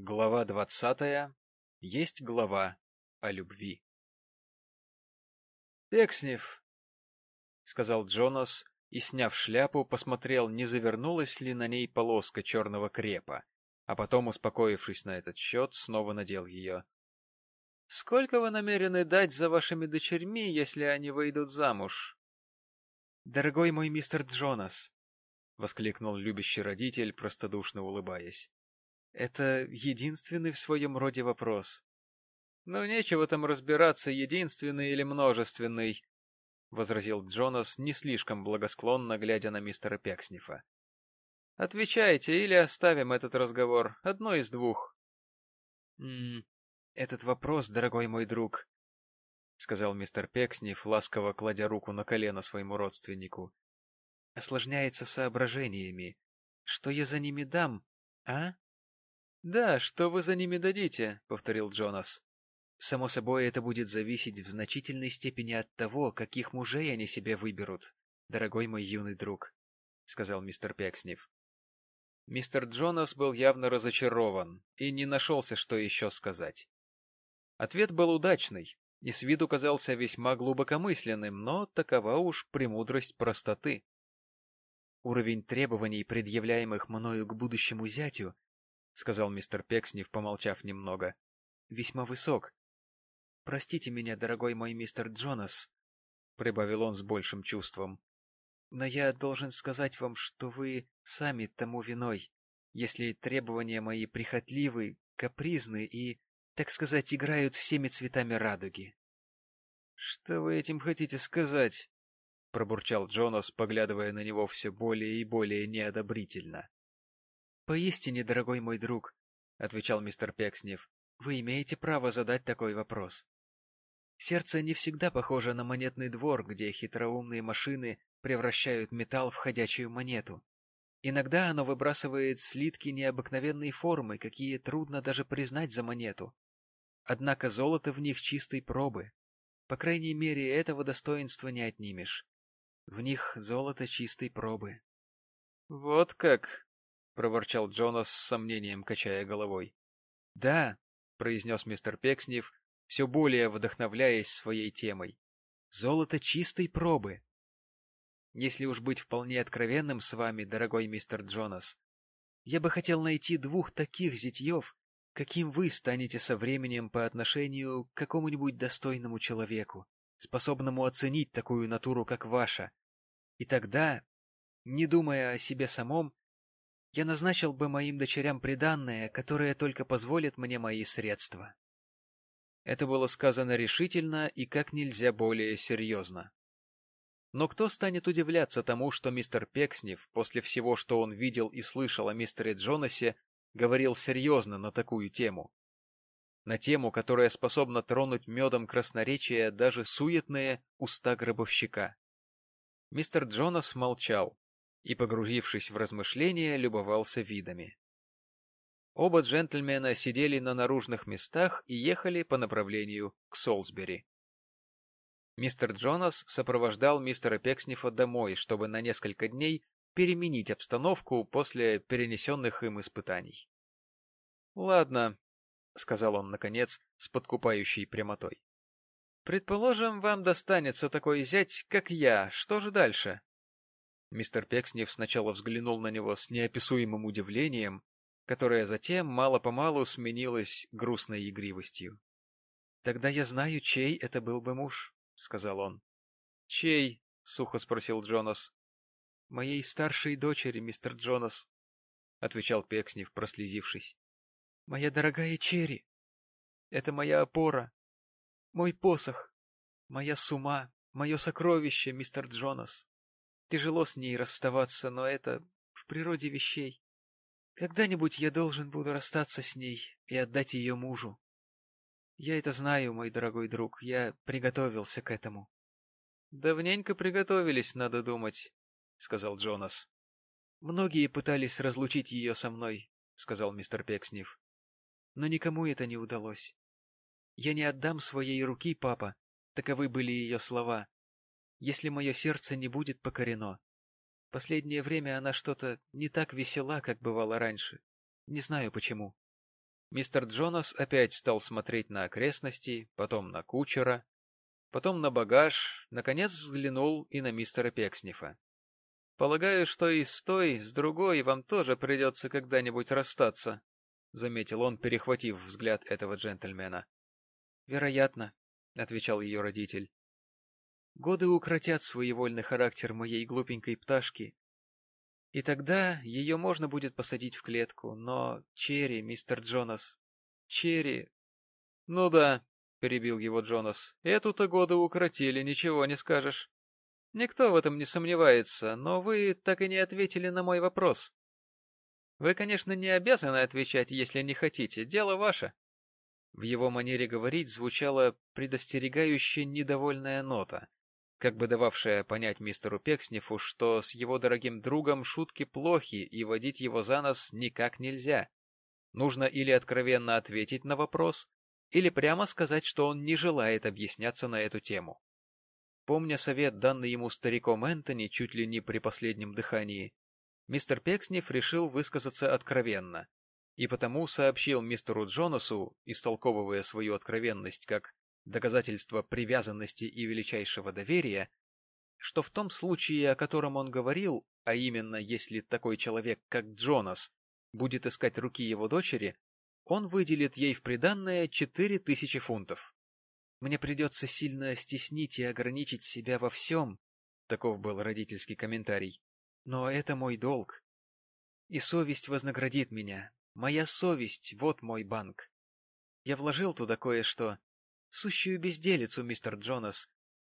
Глава двадцатая. Есть глава о любви. «Пекснев», — сказал Джонас и, сняв шляпу, посмотрел, не завернулась ли на ней полоска черного крепа, а потом, успокоившись на этот счет, снова надел ее. «Сколько вы намерены дать за вашими дочерьми, если они выйдут замуж?» «Дорогой мой мистер Джонас», — воскликнул любящий родитель, простодушно улыбаясь. Это единственный в своем роде вопрос. Ну, нечего там разбираться, единственный или множественный, — возразил Джонас, не слишком благосклонно глядя на мистера Пекснифа. — Отвечайте, или оставим этот разговор. Одно из двух. — Этот вопрос, дорогой мой друг, — сказал мистер Пексниф, ласково кладя руку на колено своему родственнику, — осложняется соображениями. Что я за ними дам, а? «Да, что вы за ними дадите?» — повторил Джонас. «Само собой, это будет зависеть в значительной степени от того, каких мужей они себе выберут, дорогой мой юный друг», — сказал мистер Пекснев. Мистер Джонас был явно разочарован и не нашелся, что еще сказать. Ответ был удачный и с виду казался весьма глубокомысленным, но такова уж премудрость простоты. Уровень требований, предъявляемых мною к будущему зятю, — сказал мистер Пекснев, помолчав немного. — Весьма высок. — Простите меня, дорогой мой мистер Джонас, — прибавил он с большим чувством. — Но я должен сказать вам, что вы сами тому виной, если требования мои прихотливы, капризны и, так сказать, играют всеми цветами радуги. — Что вы этим хотите сказать? — пробурчал Джонас, поглядывая на него все более и более неодобрительно. «Поистине, дорогой мой друг», — отвечал мистер Пекснев, — «вы имеете право задать такой вопрос. Сердце не всегда похоже на монетный двор, где хитроумные машины превращают металл в ходячую монету. Иногда оно выбрасывает слитки необыкновенной формы, какие трудно даже признать за монету. Однако золото в них чистой пробы. По крайней мере, этого достоинства не отнимешь. В них золото чистой пробы. — Вот как! Проворчал Джонас с сомнением, качая головой. Да, произнес мистер Пекснев, все более вдохновляясь своей темой. Золото чистой пробы. Если уж быть вполне откровенным с вами, дорогой мистер Джонас, я бы хотел найти двух таких зятьев, каким вы станете со временем по отношению к какому-нибудь достойному человеку, способному оценить такую натуру, как ваша. И тогда, не думая о себе самом, я назначил бы моим дочерям приданное, которое только позволит мне мои средства. Это было сказано решительно и как нельзя более серьезно. Но кто станет удивляться тому, что мистер Пекснев, после всего, что он видел и слышал о мистере Джонасе, говорил серьезно на такую тему? На тему, которая способна тронуть медом красноречия даже суетные уста гробовщика. Мистер Джонас молчал, и, погрузившись в размышления, любовался видами. Оба джентльмена сидели на наружных местах и ехали по направлению к Солсбери. Мистер Джонас сопровождал мистера Пекснифа домой, чтобы на несколько дней переменить обстановку после перенесенных им испытаний. — Ладно, — сказал он, наконец, с подкупающей прямотой. — Предположим, вам достанется такой зять, как я. Что же дальше? Мистер Пекснев сначала взглянул на него с неописуемым удивлением, которое затем мало-помалу сменилось грустной игривостью. — Тогда я знаю, чей это был бы муж, — сказал он. — Чей? — сухо спросил Джонас. — Моей старшей дочери, мистер Джонас, — отвечал Пекснев, прослезившись. — Моя дорогая Черри. Это моя опора, мой посох, моя сума, мое сокровище, мистер Джонас. Тяжело с ней расставаться, но это в природе вещей. Когда-нибудь я должен буду расстаться с ней и отдать ее мужу. Я это знаю, мой дорогой друг, я приготовился к этому. — Давненько приготовились, надо думать, — сказал Джонас. — Многие пытались разлучить ее со мной, — сказал мистер Пекснев. — Но никому это не удалось. Я не отдам своей руки, папа, таковы были ее слова, если мое сердце не будет покорено. Последнее время она что-то не так весела, как бывало раньше. Не знаю почему. Мистер Джонас опять стал смотреть на окрестности, потом на кучера, потом на багаж, наконец взглянул и на мистера Пекснифа. — Полагаю, что и с той, с другой вам тоже придется когда-нибудь расстаться, — заметил он, перехватив взгляд этого джентльмена. — Вероятно, — отвечал ее родитель. — Годы укротят своевольный характер моей глупенькой пташки, и тогда ее можно будет посадить в клетку, но Черри, мистер Джонас, Черри... — Ну да, — перебил его Джонас, — эту-то годы укоротили, ничего не скажешь. Никто в этом не сомневается, но вы так и не ответили на мой вопрос. Вы, конечно, не обязаны отвечать, если не хотите, дело ваше. В его манере говорить звучала предостерегающая недовольная нота, как бы дававшая понять мистеру Пекснифу, что с его дорогим другом шутки плохи и водить его за нос никак нельзя. Нужно или откровенно ответить на вопрос, или прямо сказать, что он не желает объясняться на эту тему. Помня совет, данный ему стариком Энтони чуть ли не при последнем дыхании, мистер Пекснев решил высказаться откровенно, и потому сообщил мистеру Джонасу, истолковывая свою откровенность как доказательство привязанности и величайшего доверия, что в том случае, о котором он говорил, а именно если такой человек, как Джонас, будет искать руки его дочери, он выделит ей в приданное четыре тысячи фунтов. Мне придется сильно стеснить и ограничить себя во всем, таков был родительский комментарий, но это мой долг. И совесть вознаградит меня. Моя совесть — вот мой банк. Я вложил туда кое-что, Сущую безделицу, мистер Джонас,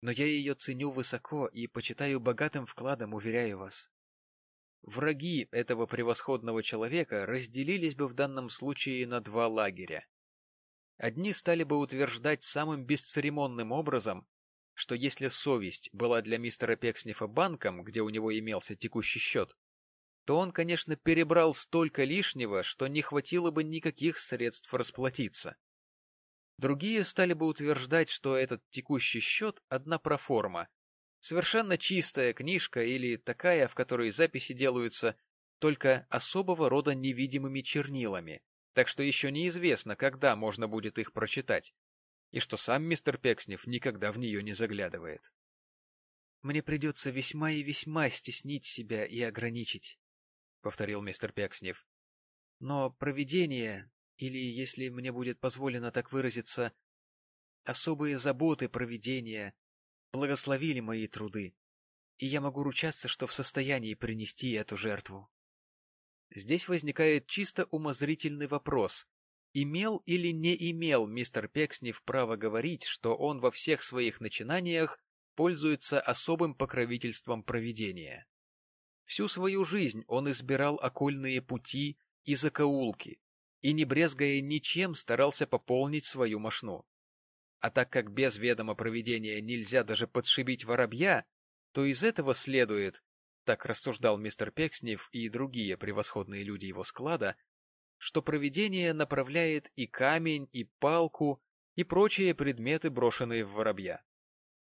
но я ее ценю высоко и почитаю богатым вкладом, уверяю вас. Враги этого превосходного человека разделились бы в данном случае на два лагеря. Одни стали бы утверждать самым бесцеремонным образом, что если совесть была для мистера Пекснифа банком, где у него имелся текущий счет, то он, конечно, перебрал столько лишнего, что не хватило бы никаких средств расплатиться. Другие стали бы утверждать, что этот текущий счет — одна проформа, совершенно чистая книжка или такая, в которой записи делаются только особого рода невидимыми чернилами, так что еще неизвестно, когда можно будет их прочитать, и что сам мистер Пекснев никогда в нее не заглядывает. «Мне придется весьма и весьма стеснить себя и ограничить», — повторил мистер Пекснев. «Но провидение, или, если мне будет позволено так выразиться, особые заботы проведения благословили мои труды, и я могу ручаться, что в состоянии принести эту жертву. Здесь возникает чисто умозрительный вопрос. Имел или не имел мистер Пекснев право говорить, что он во всех своих начинаниях пользуется особым покровительством провидения? Всю свою жизнь он избирал окольные пути и закоулки, и, не брезгая ничем, старался пополнить свою мошну. А так как без ведома проведения нельзя даже подшибить воробья, то из этого следует, так рассуждал мистер Пекснев и другие превосходные люди его склада, что проведение направляет и камень, и палку, и прочие предметы, брошенные в воробья.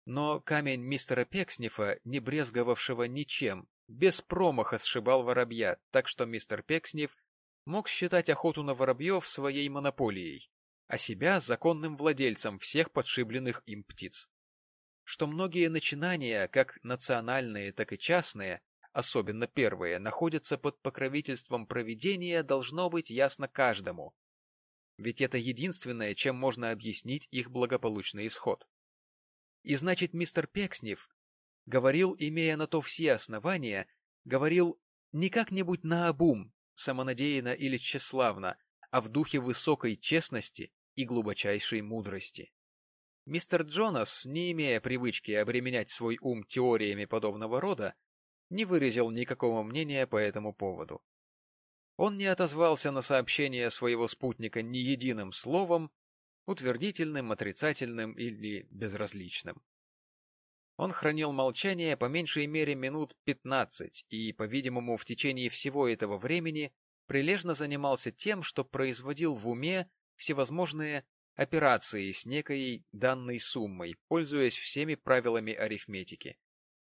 Но камень мистера Пекснифа, не брезговавшего ничем, без промаха сшибал воробья, так что мистер Пекснев мог считать охоту на воробьев своей монополией, а себя законным владельцем всех подшибленных им птиц. Что многие начинания, как национальные, так и частные, особенно первые, находятся под покровительством провидения, должно быть ясно каждому. Ведь это единственное, чем можно объяснить их благополучный исход. И значит, мистер Пекснев говорил, имея на то все основания, говорил не как-нибудь наобум, самонадеянно или тщеславно, а в духе высокой честности и глубочайшей мудрости. Мистер Джонас, не имея привычки обременять свой ум теориями подобного рода, не выразил никакого мнения по этому поводу. Он не отозвался на сообщение своего спутника ни единым словом, утвердительным, отрицательным или безразличным. Он хранил молчание по меньшей мере минут пятнадцать и, по-видимому, в течение всего этого времени прилежно занимался тем, что производил в уме всевозможные операции с некой данной суммой, пользуясь всеми правилами арифметики.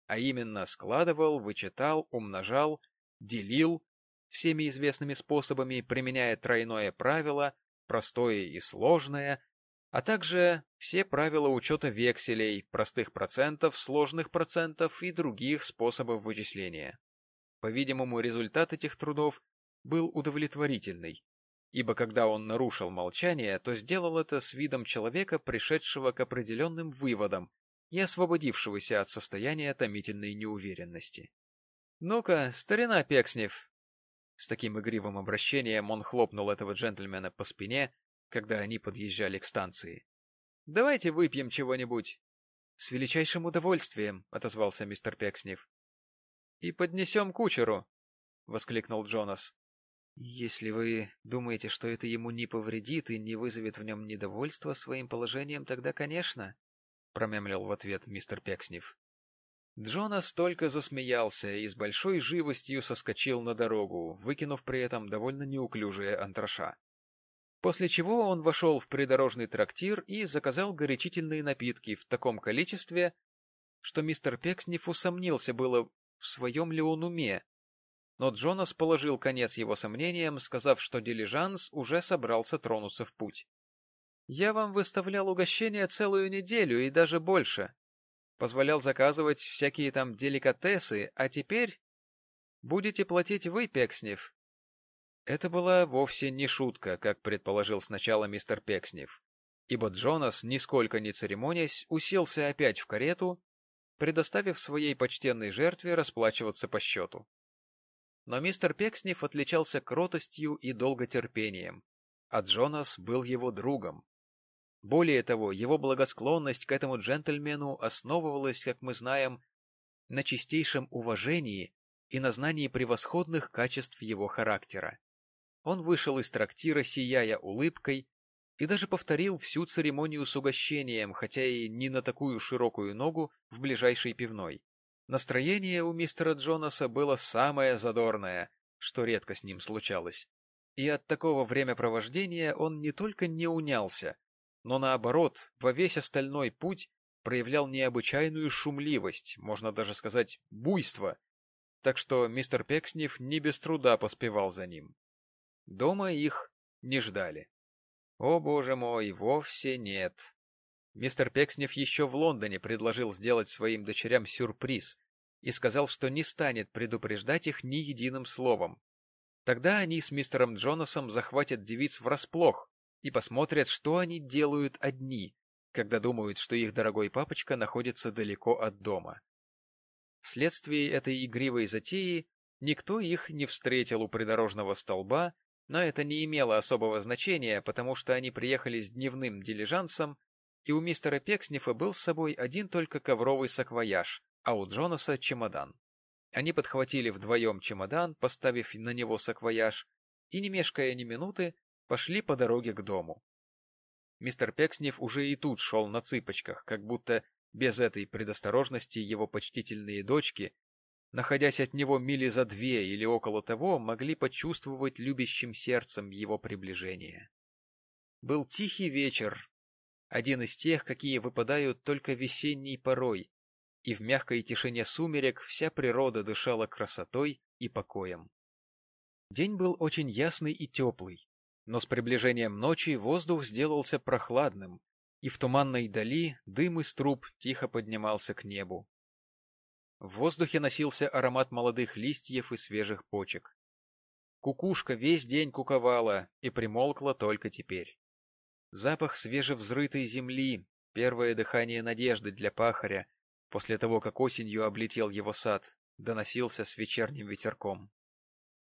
А именно складывал, вычитал, умножал, делил всеми известными способами, применяя тройное правило, простое и сложное, а также все правила учета векселей, простых процентов, сложных процентов и других способов вычисления. По-видимому, результат этих трудов был удовлетворительный, ибо когда он нарушил молчание, то сделал это с видом человека, пришедшего к определенным выводам и освободившегося от состояния томительной неуверенности. — Ну-ка, старина Пекснев! С таким игривым обращением он хлопнул этого джентльмена по спине, когда они подъезжали к станции. — Давайте выпьем чего-нибудь. — С величайшим удовольствием, — отозвался мистер Пекснев. — И поднесем кучеру, — воскликнул Джонас. — Если вы думаете, что это ему не повредит и не вызовет в нем недовольства своим положением, тогда, конечно, — промямлил в ответ мистер Пекснев. Джонас только засмеялся и с большой живостью соскочил на дорогу, выкинув при этом довольно неуклюжие антраша. После чего он вошел в придорожный трактир и заказал горячительные напитки в таком количестве, что мистер Пекснев усомнился было, в своем ли он уме. Но Джонас положил конец его сомнениям, сказав, что дилижанс уже собрался тронуться в путь. — Я вам выставлял угощение целую неделю и даже больше. Позволял заказывать всякие там деликатесы, а теперь будете платить вы, Пекснев, это была вовсе не шутка, как предположил сначала мистер Пекснев, ибо Джонас, нисколько не церемонясь, уселся опять в карету, предоставив своей почтенной жертве расплачиваться по счету. Но мистер Пекснев отличался кротостью и долготерпением, а Джонас был его другом. Более того, его благосклонность к этому джентльмену основывалась, как мы знаем, на чистейшем уважении и на знании превосходных качеств его характера. Он вышел из трактира, сияя улыбкой, и даже повторил всю церемонию с угощением, хотя и не на такую широкую ногу в ближайшей пивной. Настроение у мистера Джонаса было самое задорное, что редко с ним случалось. И от такого времяпровождения он не только не унялся, но наоборот, во весь остальной путь проявлял необычайную шумливость, можно даже сказать, буйство, так что мистер Пекснев не без труда поспевал за ним. Дома их не ждали. О, боже мой, вовсе нет. Мистер Пекснев еще в Лондоне предложил сделать своим дочерям сюрприз и сказал, что не станет предупреждать их ни единым словом. Тогда они с мистером Джонасом захватят девиц врасплох и посмотрят, что они делают одни, когда думают, что их дорогой папочка находится далеко от дома. Вследствие этой игривой затеи никто их не встретил у придорожного столба но это не имело особого значения, потому что они приехали с дневным дилижансом, и у мистера Пекснифа был с собой один только ковровый саквояж, а у Джонаса чемодан. Они подхватили вдвоем чемодан, поставив на него саквояж, и, не мешкая ни минуты, пошли по дороге к дому. Мистер Пекснев уже и тут шел на цыпочках, как будто без этой предосторожности его почтительные дочки находясь от него мили за две или около того, могли почувствовать любящим сердцем его приближение. Был тихий вечер, один из тех, какие выпадают только весенней порой, и в мягкой тишине сумерек вся природа дышала красотой и покоем. День был очень ясный и теплый, но с приближением ночи воздух сделался прохладным, и в туманной дали дым из труб тихо поднимался к небу. В воздухе носился аромат молодых листьев и свежих почек. Кукушка весь день куковала и примолкла только теперь. Запах свежевзрытой земли, первое дыхание надежды для пахаря, после того, как осенью облетел его сад, доносился с вечерним ветерком.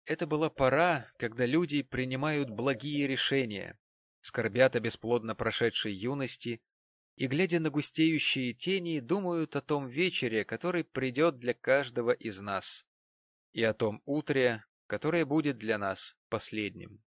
Это была пора, когда люди принимают благие решения, скорбят о бесплодно прошедшей юности и, глядя на густеющие тени, думают о том вечере, который придет для каждого из нас, и о том утре, которое будет для нас последним.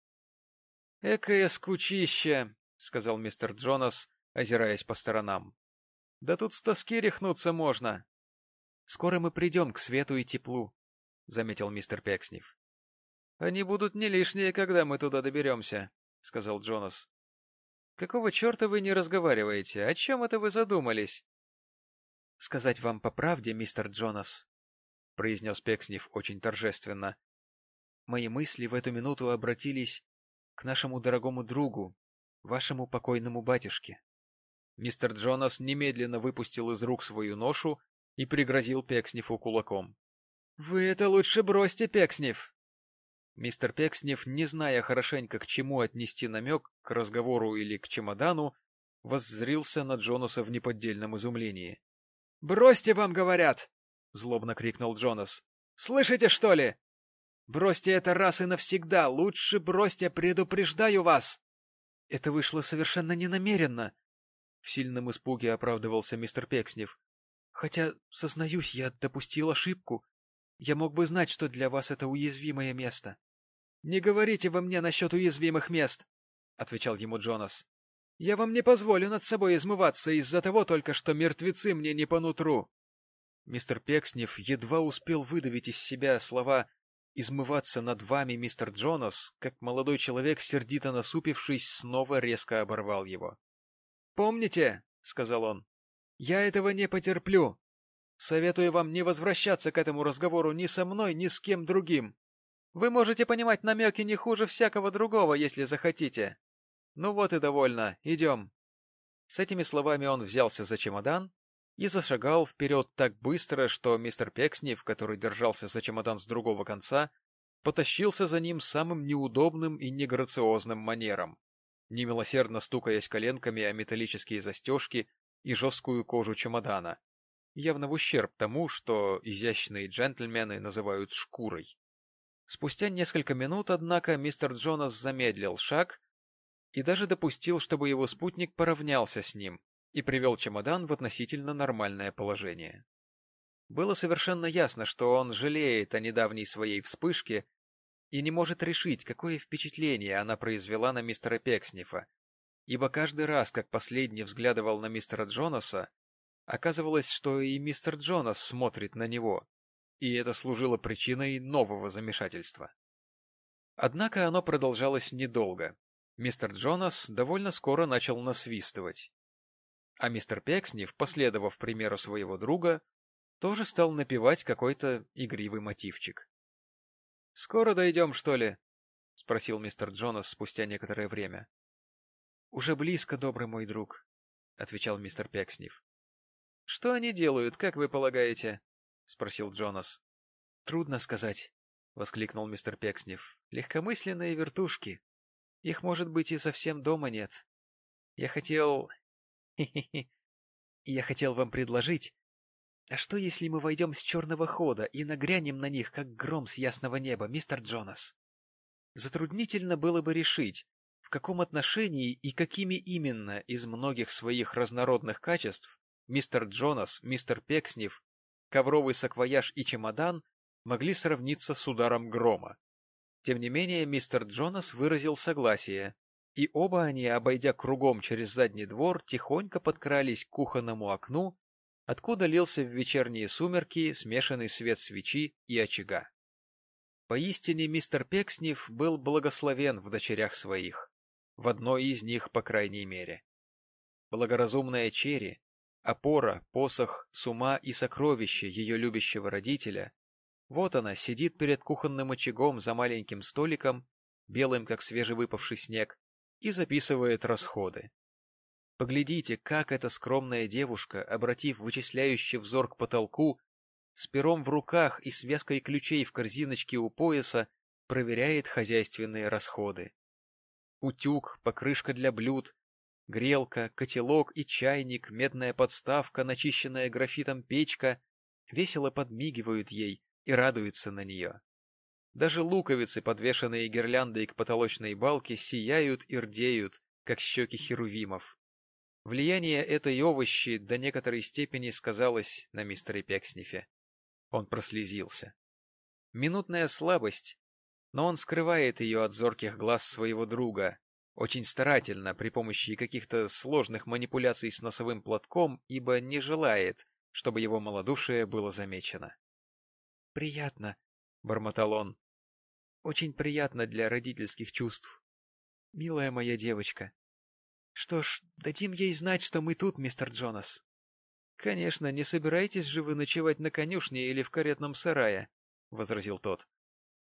— Экая скучища, — сказал мистер Джонас, озираясь по сторонам. — Да тут с тоски рехнуться можно. — Скоро мы придем к свету и теплу, — заметил мистер Пекснев. — Они будут не лишние, когда мы туда доберемся, — сказал Джонас. Какого черта вы не разговариваете? О чем это вы задумались? — Сказать вам по правде, мистер Джонас, — произнес Пекснев очень торжественно. Мои мысли в эту минуту обратились к нашему дорогому другу, вашему покойному батюшке. Мистер Джонас немедленно выпустил из рук свою ношу и пригрозил Пекснифу кулаком. — Вы это лучше бросьте, Пекснев! Мистер Пекснев, не зная хорошенько, к чему отнести намек, к разговору или к чемодану, воззрился на Джонаса в неподдельном изумлении. — Бросьте, вам говорят! — злобно крикнул Джонас. — Слышите, что ли? Бросьте это раз и навсегда, лучше бросьте, предупреждаю вас! Это вышло совершенно ненамеренно, — в сильном испуге оправдывался мистер Пекснев. Хотя, сознаюсь, я допустил ошибку. Я мог бы знать, что для вас это уязвимое место. — Не говорите вы мне насчет уязвимых мест, — отвечал ему Джонас. — Я вам не позволю над собой измываться из-за того только, что мертвецы мне не по нутру. Мистер Пекснев едва успел выдавить из себя слова измываться над вами, мистер Джонас, как молодой человек, сердито насупившись, снова резко оборвал его. — Помните, — сказал он, — я этого не потерплю. Советую вам не возвращаться к этому разговору ни со мной, ни с кем другим. Вы можете понимать намеки не хуже всякого другого, если захотите. Ну вот и довольно, идем. С этими словами он взялся за чемодан и зашагал вперед так быстро, что мистер Пекснев, который держался за чемодан с другого конца, потащился за ним самым неудобным и неграциозным манером, немилосердно стукаясь коленками о металлические застежки и жесткую кожу чемодана, явно в ущерб тому, что изящные джентльмены называют шкурой. Спустя несколько минут, однако, мистер Джонас замедлил шаг и даже допустил, чтобы его спутник поравнялся с ним, и привел чемодан в относительно нормальное положение. Было совершенно ясно, что он жалеет о недавней своей вспышке и не может решить, какое впечатление она произвела на мистера Пекснифа, ибо каждый раз, как последний взглядывал на мистера Джонаса, оказывалось, что и мистер Джонас смотрит на него, и это служило причиной нового замешательства. Однако оно продолжалось недолго. Мистер Джонас довольно скоро начал насвистывать, а мистер Пекснев, последовав примеру своего друга, тоже стал напевать какой-то игривый мотивчик. — Скоро дойдем, что ли? — спросил мистер Джонас спустя некоторое время. — Уже близко, добрый мой друг, — отвечал мистер Пекснев. — Что они делают, как вы полагаете? — спросил Джонас. — Трудно сказать, — воскликнул мистер Пекснев. — Легкомысленные вертушки. Их, может быть, и совсем дома нет. Я хотел... Я хотел вам предложить... А что, если мы войдем с черного хода и нагрянем на них, как гром с ясного неба, мистер Джонас? Затруднительно было бы решить, в каком отношении и какими именно из многих своих разнородных качеств мистер Джонас, мистер Пекснев, ковровый саквояж и чемодан могли сравниться с ударом грома. Тем не менее, мистер Джонас выразил согласие, и оба они, обойдя кругом через задний двор, тихонько подкрались к кухонному окну, откуда лился в вечерние сумерки смешанный свет свечи и очага. Поистине мистер Пекснев был благословен в дочерях своих, в одной из них, по крайней мере. Благоразумная Черри, опора, посох, сума и сокровище ее любящего родителя, вот она сидит перед кухонным очагом за маленьким столиком, белым, как свежевыпавший снег, и записывает расходы. Поглядите, как эта скромная девушка, обратив вычисляющий взор к потолку, с пером в руках и связкой ключей в корзиночке у пояса, проверяет хозяйственные расходы. Утюг, покрышка для блюд, грелка, котелок и чайник, медная подставка, начищенная графитом печка весело подмигивают ей и радуются на нее. Даже луковицы, подвешенные гирляндой к потолочной балке, сияют и рдеют, как щеки херувимов. Влияние этой овощи до некоторой степени сказалось на мистере Пекснифе. Он прослезился. Минутная слабость, но он скрывает ее от зорких глаз своего друга, очень старательно, при помощи каких-то сложных манипуляций с носовым платком, ибо не желает, чтобы его малодушие было замечено. — Приятно, — бормотал он, очень приятно для родительских чувств. Милая моя девочка. Что ж, дадим ей знать, что мы тут, мистер Джонас. Конечно, не собираетесь же вы ночевать на конюшне или в каретном сарае, — возразил тот.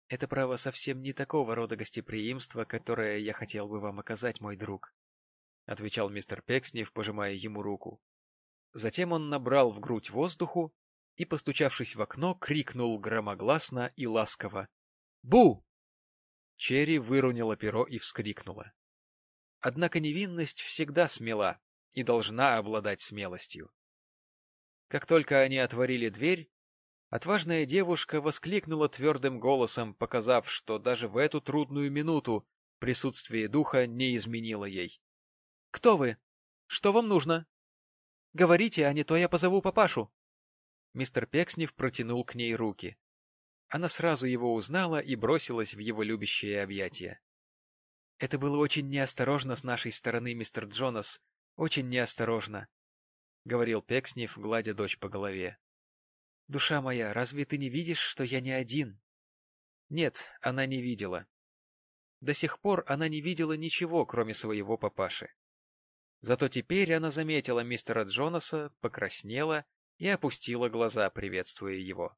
Это право совсем не такого рода гостеприимство, которое я хотел бы вам оказать, мой друг, — отвечал мистер Пекснев, пожимая ему руку. Затем он набрал в грудь воздуху и, постучавшись в окно, крикнул громогласно и ласково. «Бу!» Черри выронила перо и вскрикнула. Однако невинность всегда смела и должна обладать смелостью. Как только они отворили дверь, отважная девушка воскликнула твердым голосом, показав, что даже в эту трудную минуту присутствие духа не изменило ей. — Кто вы? Что вам нужно? — Говорите, а не то я позову папашу. Мистер Пекснев протянул к ней руки. Она сразу его узнала и бросилась в его любящее объятия. — Это было очень неосторожно с нашей стороны, мистер Джонас, очень неосторожно, — говорил Пекснев, гладя дочь по голове. — Душа моя, разве ты не видишь, что я не один? Нет, она не видела. До сих пор она не видела ничего, кроме своего папаши. Зато теперь она заметила мистера Джонаса, покраснела и опустила глаза, приветствуя его.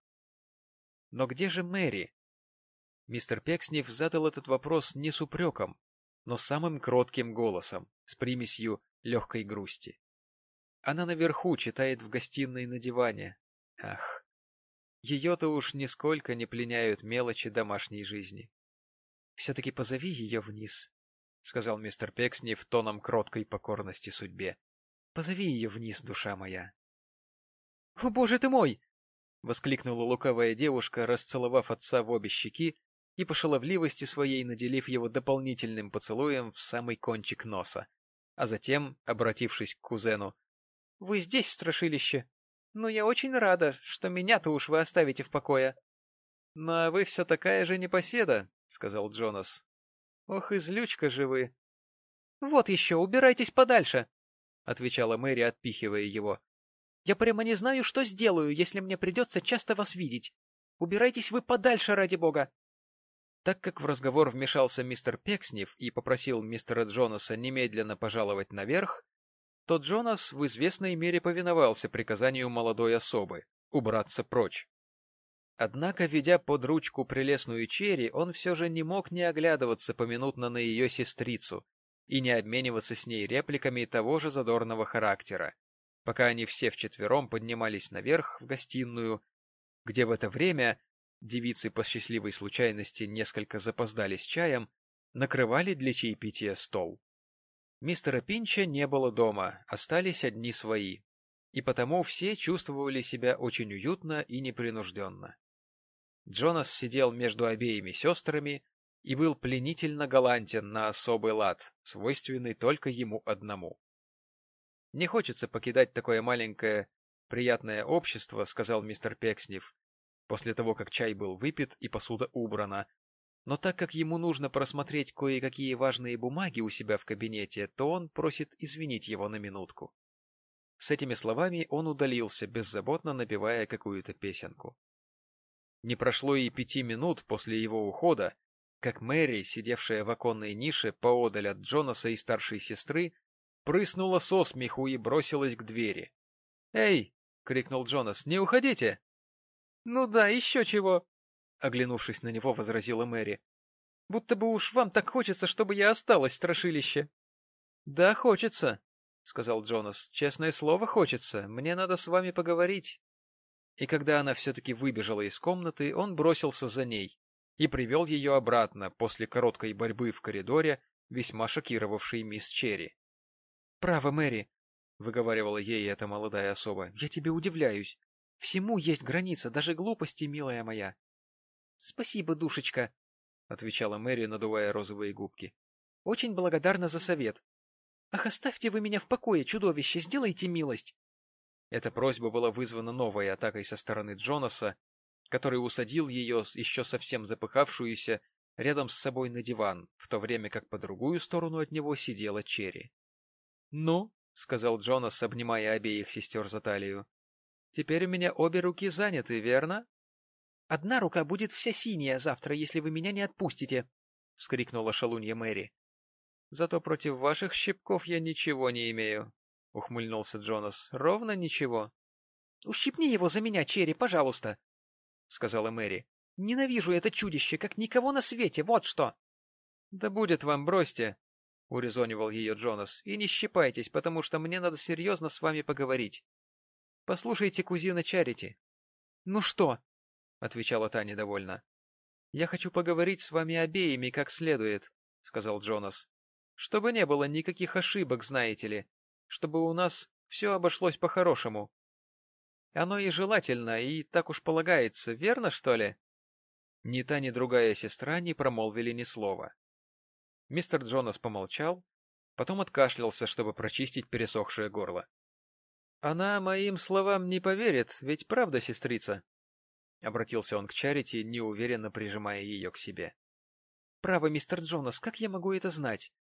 Но где же Мэри? Мистер Пекснев задал этот вопрос не с упреком, но самым кротким голосом, с примесью легкой грусти. Она наверху читает в гостиной на диване. Ах, ее-то уж нисколько не пленяют мелочи домашней жизни. — Все-таки позови ее вниз, — сказал мистер Пекснев тоном кроткой покорности судьбе. — Позови ее вниз, душа моя. — О, боже ты мой! — воскликнула лукавая девушка, расцеловав отца в обе щеки и по шаловливости своей наделив его дополнительным поцелуем в самый кончик носа, а затем, обратившись к кузену, — Вы здесь, страшилище? Ну, я очень рада, что меня-то уж вы оставите в покое. — а вы все такая же непоседа, — сказал Джонас. — Ох, излючка же вы. — Вот еще, убирайтесь подальше, — отвечала Мэри, отпихивая его. Я прямо не знаю, что сделаю, если мне придется часто вас видеть. Убирайтесь вы подальше, ради бога. Так как в разговор вмешался мистер Пекснев и попросил мистера Джонаса немедленно пожаловать наверх, то Джонас в известной мере повиновался приказанию молодой особы — убраться прочь. Однако, ведя под ручку прелестную Черри, он все же не мог не оглядываться поминутно на ее сестрицу и не обмениваться с ней репликами того же задорного характера, пока они все вчетвером поднимались наверх в гостиную, где в это время девицы по счастливой случайности несколько запоздали с чаем, накрывали для чаепития стол. Мистера Пинча не было дома, остались одни свои, и потому все чувствовали себя очень уютно и непринужденно. Джонас сидел между обеими сестрами и был пленительно галантен на особый лад, свойственный только ему одному. Не хочется покидать такое маленькое приятное общество, сказал мистер Пекснев, после того, как чай был выпит и посуда убрана. Но так как ему нужно просмотреть кое-какие важные бумаги у себя в кабинете, то он просит извинить его на минутку. С этими словами он удалился, беззаботно напевая какую-то песенку. Не прошло и пяти минут после его ухода, как Мэри, сидевшая в оконной нише поодаль от Джонаса и старшей сестры, прыснула со смеху и бросилась к двери. «Эй!» — крикнул Джонас. «Не уходите!» «Ну да, еще чего!» — оглянувшись на него, возразила Мэри. «Будто бы уж вам так хочется, чтобы я осталась, страшилище!» «Да, хочется», — сказал Джонас. «Честное слово, хочется. Мне надо с вами поговорить». И когда она все-таки выбежала из комнаты, он бросился за ней и привел ее обратно после короткой борьбы в коридоре, весьма шокировавшей мисс Черри. «Право, Мэри», — выговаривала ей эта молодая особа, — «я тебе удивляюсь. Всему есть граница, даже глупости, милая моя». «Спасибо, душечка», — отвечала Мэри, надувая розовые губки. «Очень благодарна за совет. Ах, оставьте вы меня в покое, чудовище, сделайте милость». Эта просьба была вызвана новой атакой со стороны Джонаса, который усадил ее, еще совсем запыхавшуюся, рядом с собой на диван, в то время как по другую сторону от него сидела Черри. «Ну», — сказал Джонас, обнимая обеих сестер за талию, — «теперь у меня обе руки заняты, верно?» «Одна рука будет вся синяя завтра, если вы меня не отпустите», — вскрикнула шалунья Мэри. «Зато против ваших щипков я ничего не имею», — ухмыльнулся Джонас. «Ровно ничего». «Ущипни его за меня, Черри, пожалуйста», — сказала Мэри. Ненавижу это чудище, как никого на свете, вот что! — Да будет вам, бросьте, — урезонивал ее Джонас, — и не щипайтесь, потому что мне надо серьезно с вами поговорить. Послушайте кузина Чарити. — Ну что? — отвечала та недовольно. — Я хочу поговорить с вами обеими как следует, — сказал Джонас. — Чтобы не было никаких ошибок, знаете ли, чтобы у нас все обошлось по-хорошему. Оно и желательно, и так уж полагается, верно, что ли? Ни та, ни другая сестра не промолвили ни слова. Мистер Джонас помолчал, потом откашлялся, чтобы прочистить пересохшее горло. — Она моим словам не поверит, ведь правда, сестрица? — обратился он к Чарити, неуверенно прижимая ее к себе. — Право, мистер Джонас, как я могу это знать,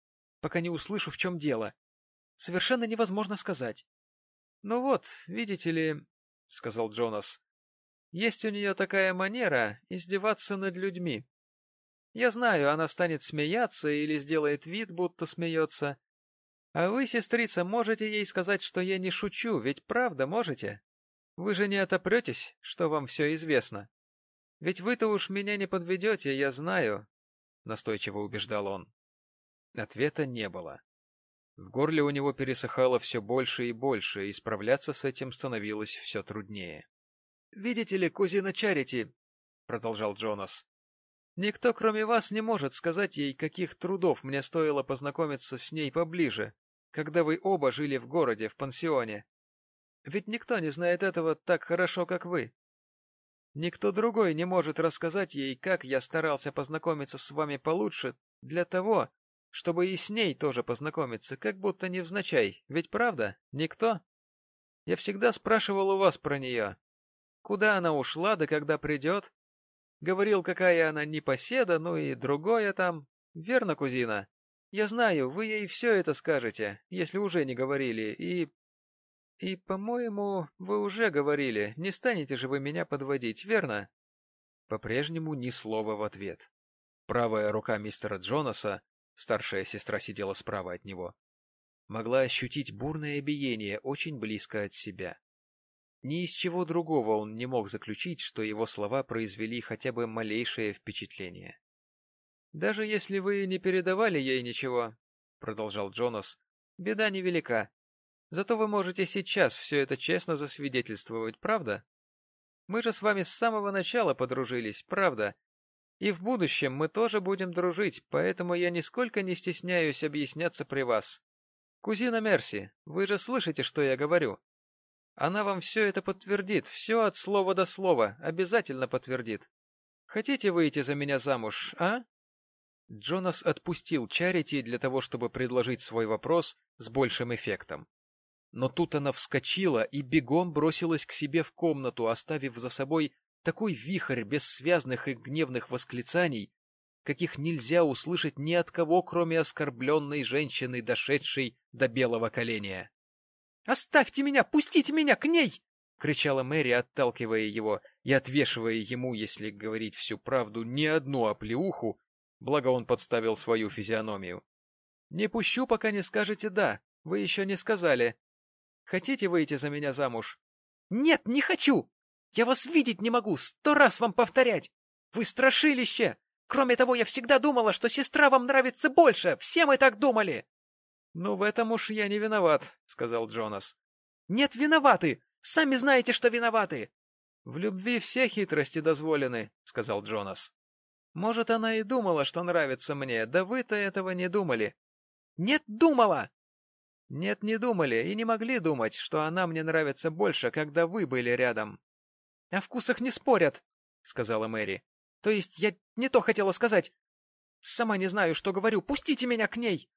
пока не услышу, в чем дело? Совершенно невозможно сказать. — Ну вот, видите ли, — сказал Джонас, — есть у нее такая манера издеваться над людьми. Я знаю, она станет смеяться или сделает вид, будто смеется. А вы, сестрица, можете ей сказать, что я не шучу, ведь правда можете? Вы же не отопретесь, что вам все известно. Ведь вы-то уж меня не подведете, я знаю, — настойчиво убеждал он. Ответа не было. В горле у него пересыхало все больше и больше, и справляться с этим становилось все труднее. — Видите ли, кузина Чарити, — продолжал Джонас, Никто, кроме вас, не может сказать ей, каких трудов мне стоило познакомиться с ней поближе, когда вы оба жили в городе, в пансионе. Ведь никто не знает этого так хорошо, как вы. Никто другой не может рассказать ей, как я старался познакомиться с вами получше, для того, чтобы и с ней тоже познакомиться, как будто невзначай. Ведь правда? Никто? Я всегда спрашивал у вас про нее. Куда она ушла, да когда придет? Говорил, какая она непоседа, ну и другое там. Верно, кузина? Я знаю, вы ей все это скажете, если уже не говорили, и... И, по-моему, вы уже говорили, не станете же вы меня подводить, верно? По-прежнему ни слова в ответ. Правая рука мистера Джонаса, старшая сестра сидела справа от него, могла ощутить бурное биение очень близко от себя. Ни из чего другого он не мог заключить, что его слова произвели хотя бы малейшее впечатление. «Даже если вы не передавали ей ничего», — продолжал Джонас, — «беда невелика. Зато вы можете сейчас все это честно засвидетельствовать, правда? Мы же с вами с самого начала подружились, правда? И в будущем мы тоже будем дружить, поэтому я нисколько не стесняюсь объясняться при вас. Кузина Мерси, вы же слышите, что я говорю?» Она вам все это подтвердит, все от слова до слова, обязательно подтвердит. Хотите выйти за меня замуж, а? Джонас отпустил Чарити для того, чтобы предложить свой вопрос с большим эффектом. Но тут она вскочила и бегом бросилась к себе в комнату, оставив за собой такой вихрь бессвязных и гневных восклицаний, каких нельзя услышать ни от кого, кроме оскорбленной женщины, дошедшей до белого коленя. «Оставьте меня! Пустите меня к ней!» — кричала Мэри, отталкивая его и отвешивая ему, если говорить всю правду, не одну оплеуху, благо он подставил свою физиономию. «Не пущу, пока не скажете «да». Вы еще не сказали. Хотите выйти за меня замуж?» «Нет, не хочу! Я вас видеть не могу, сто раз вам повторять! Вы страшилище! Кроме того, я всегда думала, что сестра вам нравится больше! Все мы так думали!» «Ну, в этом уж я не виноват», — сказал Джонас. «Нет, виноваты! Сами знаете, что виноваты!» «В любви все хитрости дозволены», — сказал Джонас. «Может, она и думала, что нравится мне, да вы-то этого не думали». «Нет, думала!» «Нет, не думали и не могли думать, что она мне нравится больше, когда вы были рядом». «О вкусах не спорят», — сказала Мэри. «То есть я не то хотела сказать. Сама не знаю, что говорю. Пустите меня к ней!»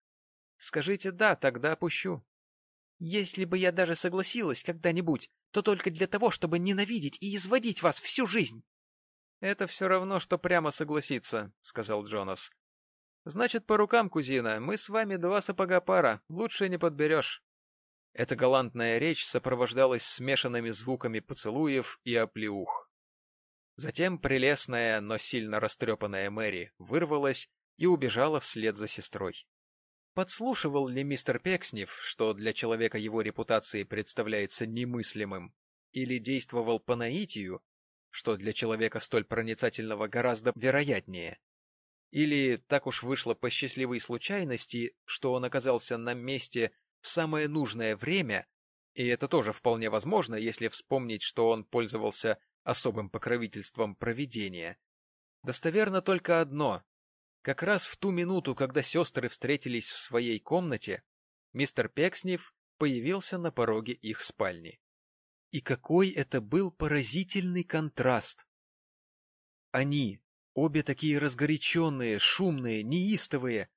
Скажите «да», тогда пущу. Если бы я даже согласилась когда-нибудь, то только для того, чтобы ненавидеть и изводить вас всю жизнь. — Это все равно, что прямо согласиться, — сказал Джонас. — Значит, по рукам, кузина, мы с вами два сапога пара, лучше не подберешь. Эта галантная речь сопровождалась смешанными звуками поцелуев и оплеух. Затем прелестная, но сильно растрепанная Мэри вырвалась и убежала вслед за сестрой. Подслушивал ли мистер Пекснев, что для человека его репутации представляется немыслимым, или действовал по наитию, что для человека столь проницательного гораздо вероятнее. Или так уж вышло по счастливой случайности, что он оказался на месте в самое нужное время, и это тоже вполне возможно, если вспомнить, что он пользовался особым покровительством провидения. Достоверно только одно. Как раз в ту минуту, когда сестры встретились в своей комнате, мистер Пекснев появился на пороге их спальни. И какой это был поразительный контраст! Они, обе такие разгоряченные, шумные, неистовые,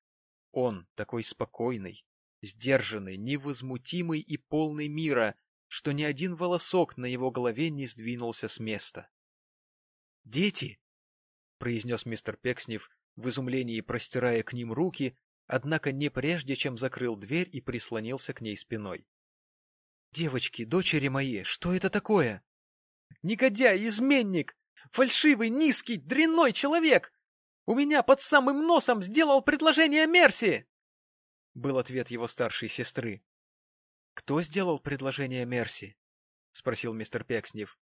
он такой спокойный, сдержанный, невозмутимый и полный мира, что ни один волосок на его голове не сдвинулся с места. «Дети!» — произнес мистер Пекснев, в изумлении простирая к ним руки, однако не прежде, чем закрыл дверь и прислонился к ней спиной. «Девочки, дочери мои, что это такое?» «Негодяй, изменник! Фальшивый, низкий, дрянной человек! У меня под самым носом сделал предложение Мерси!» Был ответ его старшей сестры. «Кто сделал предложение Мерси?» — спросил мистер Пекснев.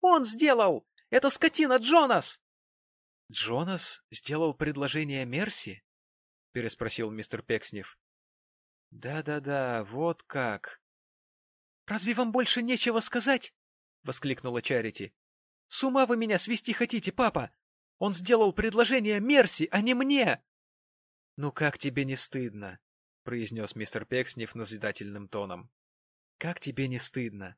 «Он сделал! Это скотина Джонас!» «Джонас сделал предложение Мерси?» — переспросил мистер Пекснев. «Да-да-да, вот как!» «Разве вам больше нечего сказать?» — воскликнула Чарити. «С ума вы меня свести хотите, папа! Он сделал предложение Мерси, а не мне!» «Ну как тебе не стыдно?» — произнес мистер Пекснев назидательным тоном. «Как тебе не стыдно?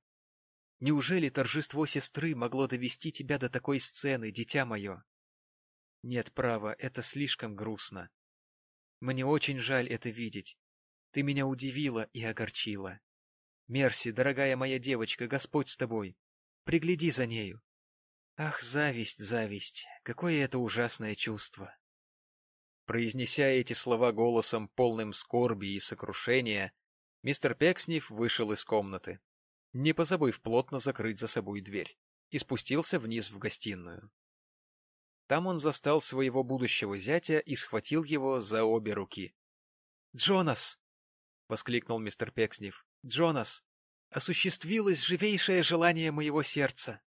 Неужели торжество сестры могло довести тебя до такой сцены, дитя мое?» «Нет, право, это слишком грустно. Мне очень жаль это видеть. Ты меня удивила и огорчила. Мерси, дорогая моя девочка, Господь с тобой. Пригляди за нею. Ах, зависть, зависть, какое это ужасное чувство. Произнеся эти слова голосом, полным скорби и сокрушения, мистер Пекснев вышел из комнаты, не позабыв плотно закрыть за собой дверь, и спустился вниз в гостиную. Там он застал своего будущего зятя и схватил его за обе руки. — Джонас! — воскликнул мистер Пекснев. — Джонас! Осуществилось живейшее желание моего сердца! —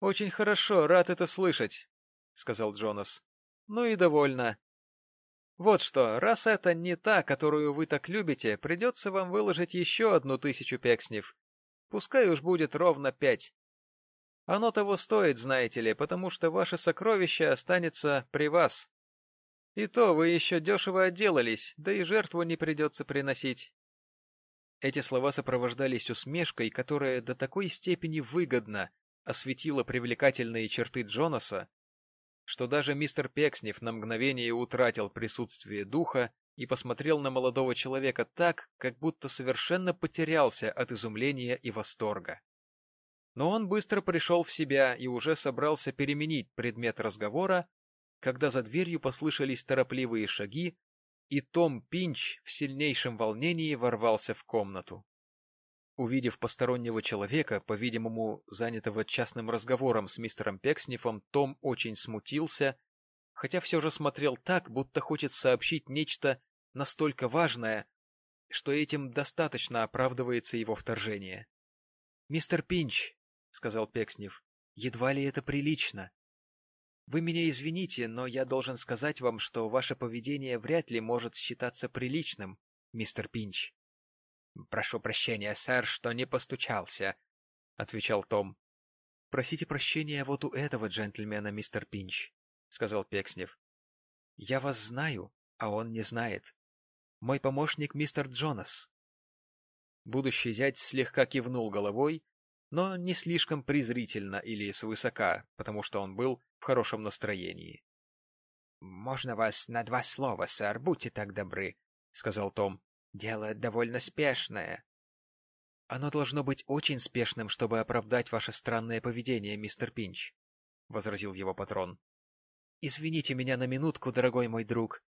Очень хорошо, рад это слышать, — сказал Джонас. — Ну и довольно. Вот что, раз это не та, которую вы так любите, придется вам выложить еще одну тысячу пекснев. Пускай уж будет ровно пять. Оно того стоит, знаете ли, потому что ваше сокровище останется при вас. И то вы еще дешево отделались, да и жертву не придется приносить. Эти слова сопровождались усмешкой, которая до такой степени выгодно осветила привлекательные черты Джонаса, что даже мистер Пекснев на мгновение утратил присутствие духа и посмотрел на молодого человека так, как будто совершенно потерялся от изумления и восторга. Но он быстро пришел в себя и уже собрался переменить предмет разговора, когда за дверью послышались торопливые шаги, и Том Пинч в сильнейшем волнении ворвался в комнату. Увидев постороннего человека, по-видимому, занятого частным разговором с мистером Пекснифом, Том очень смутился, хотя все же смотрел так, будто хочет сообщить нечто настолько важное, что этим достаточно оправдывается его вторжение. — Мистер Пинч, — сказал Пекснев, — едва ли это прилично. Вы меня извините, но я должен сказать вам, что ваше поведение вряд ли может считаться приличным, мистер Пинч. — Прошу прощения, сэр, что не постучался, — отвечал Том. — Просите прощения вот у этого джентльмена, мистер Пинч, — сказал Пекснев. — Я вас знаю, а он не знает. Мой помощник мистер Джонас. Будущий зять слегка кивнул головой, но не слишком презрительно или свысока, потому что он был в хорошем настроении. — Можно вас на два слова, сэр, будьте так добры, — сказал Том. Дело довольно спешное. Оно должно быть очень спешным, чтобы оправдать ваше странное поведение, мистер Пинч, — возразил его патрон. — Извините меня на минутку, дорогой мой друг.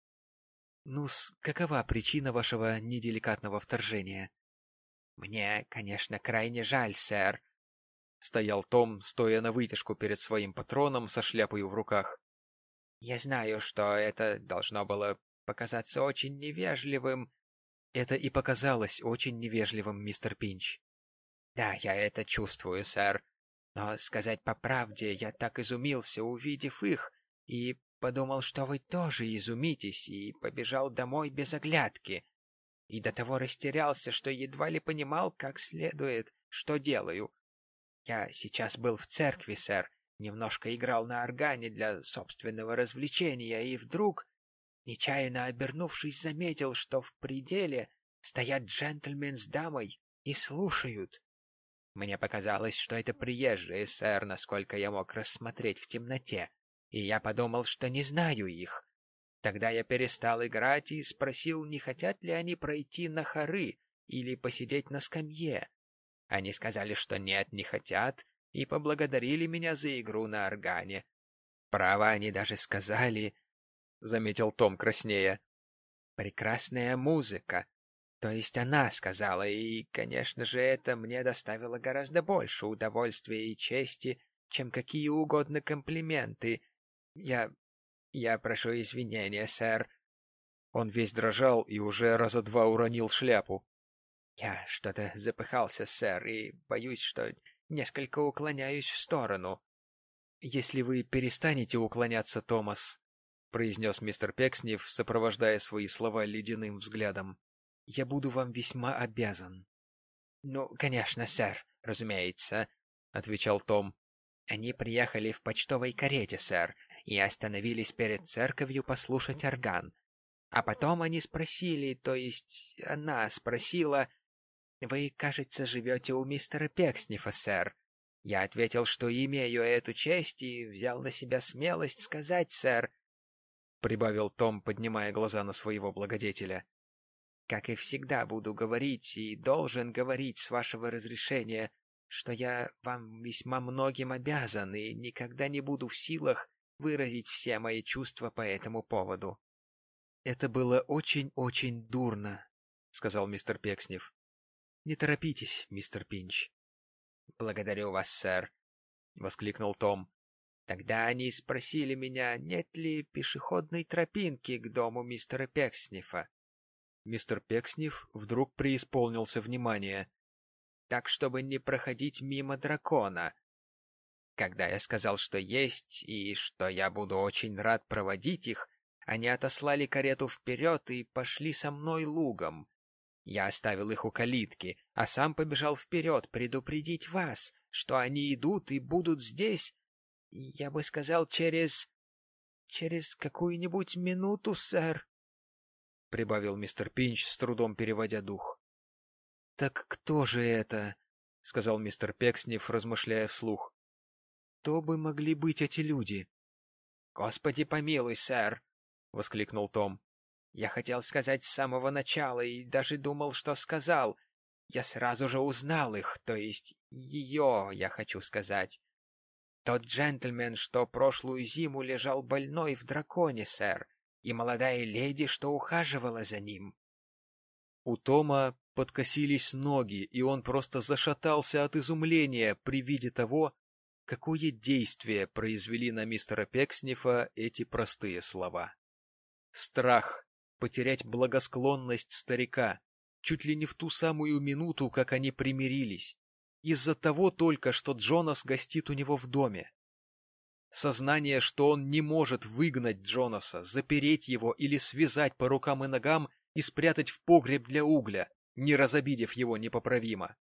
Ну-с, какова причина вашего неделикатного вторжения? — Мне, конечно, крайне жаль, сэр, — стоял Том, стоя на вытяжку перед своим патроном со шляпой в руках. — Я знаю, что это должно было показаться очень невежливым, это и показалось очень невежливым, мистер Пинч. — Да, я это чувствую, сэр. Но, сказать по правде, я так изумился, увидев их, и подумал, что вы тоже изумитесь, и побежал домой без оглядки. И до того растерялся, что едва ли понимал, как следует, что делаю. Я сейчас был в церкви, сэр, немножко играл на органе для собственного развлечения, и вдруг, нечаянно обернувшись, заметил, что в пределе стоят джентльмен с дамой и слушают. Мне показалось, что это приезжие, сэр, насколько я мог рассмотреть в темноте, и я подумал, что не знаю их. Тогда я перестал играть и спросил, не хотят ли они пройти на хоры или посидеть на скамье. Они сказали, что нет, не хотят, и поблагодарили меня за игру на органе. Право, они даже сказали, — заметил Том краснея, — прекрасная музыка. То есть она сказала, и, конечно же, это мне доставило гораздо больше удовольствия и чести, чем какие угодно комплименты. Я... я прошу извинения, сэр. Он весь дрожал и уже раза два уронил шляпу. Я что-то запыхался, сэр, и боюсь, что несколько уклоняюсь в сторону. Если вы перестанете уклоняться, Томас, произнес мистер Пекснев, сопровождая свои слова ледяным взглядом, я буду вам весьма обязан. — Ну, конечно, сэр, разумеется, — отвечал Том. — Они приехали в почтовой карете, сэр, и остановились перед церковью послушать орган. А потом они спросили, то есть она спросила, «Вы, кажется, живете у мистера Пекснифа, сэр». Я ответил, что имею эту честь, и взял на себя смелость сказать, сэр, — прибавил Том, поднимая глаза на своего благодетеля. «Как и всегда буду говорить и должен говорить с вашего разрешения, что я вам весьма многим обязан и никогда не буду в силах выразить все мои чувства по этому поводу». «Это было очень-очень дурно», — сказал мистер Пекснев. Не торопитесь, мистер Пинч. — Благодарю вас, сэр, — воскликнул Том. Тогда они спросили меня, нет ли пешеходной тропинки к дому мистера Пекснифа. Мистер Пекснев вдруг преисполнился внимания. Так, чтобы не проходить мимо дракона. Когда я сказал, что есть, и что я буду очень рад проводить их, они отослали карету вперед и пошли со мной лугом. Я оставил их у калитки, а сам побежал вперед предупредить вас, что они идут и будут здесь, я бы сказал, через... через какую-нибудь минуту, сэр, — прибавил мистер Пинч, с трудом переводя дух. — Так кто же это? — сказал мистер Пекснев, размышляя вслух. — Кто бы могли быть эти люди? — Господи помилуй, сэр! — воскликнул Том. Я хотел сказать с самого начала и даже думал, что сказал. Я сразу же узнал их, то есть ее, я хочу сказать. Тот джентльмен, что прошлую зиму лежал больной в драконе, сэр, и молодая леди, что ухаживала за ним. У Тома подкосились ноги, и он просто зашатался от изумления при виде того, какое действие произвели на мистера Пекснифа эти простые слова. Страх потерять благосклонность старика, чуть ли не в ту самую минуту, как они примирились, из-за того только, что Джонас гостит у него в доме. Сознание, что он не может выгнать Джонаса, запереть его или связать по рукам и ногам и спрятать в погреб для угля, не разобидев его непоправимо.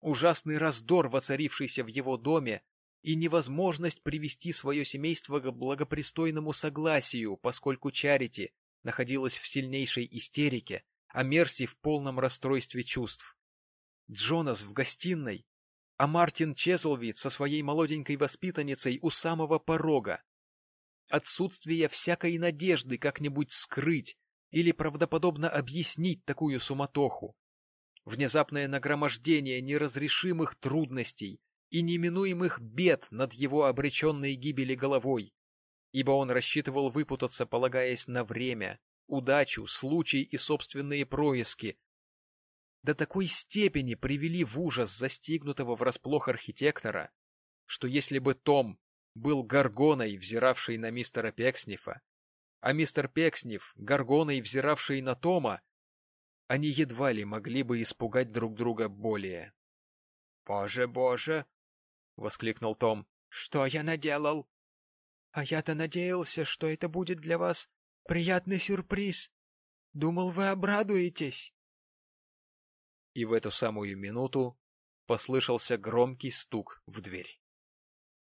Ужасный раздор, воцарившийся в его доме, и невозможность привести свое семейство к благопристойному согласию, поскольку Чарити находилась в сильнейшей истерике, а Мерси в полном расстройстве чувств. Джонас в гостиной, а Мартин Чезлвид со своей молоденькой воспитанницей у самого порога. Отсутствие всякой надежды как-нибудь скрыть или правдоподобно объяснить такую суматоху. Внезапное нагромождение неразрешимых трудностей и неминуемых бед над его обреченной гибели головой ибо он рассчитывал выпутаться, полагаясь на время, удачу, случай и собственные происки. До такой степени привели в ужас застигнутого врасплох архитектора, что если бы Том был горгоной, взиравшей на мистера Пекснифа, а мистер Пексниф — горгоной, взиравшей на Тома, они едва ли могли бы испугать друг друга более. — Боже, боже! — воскликнул Том. «Что я наделал? А я-то надеялся, что это будет для вас приятный сюрприз. Думал, вы обрадуетесь». И в эту самую минуту послышался громкий стук в дверь.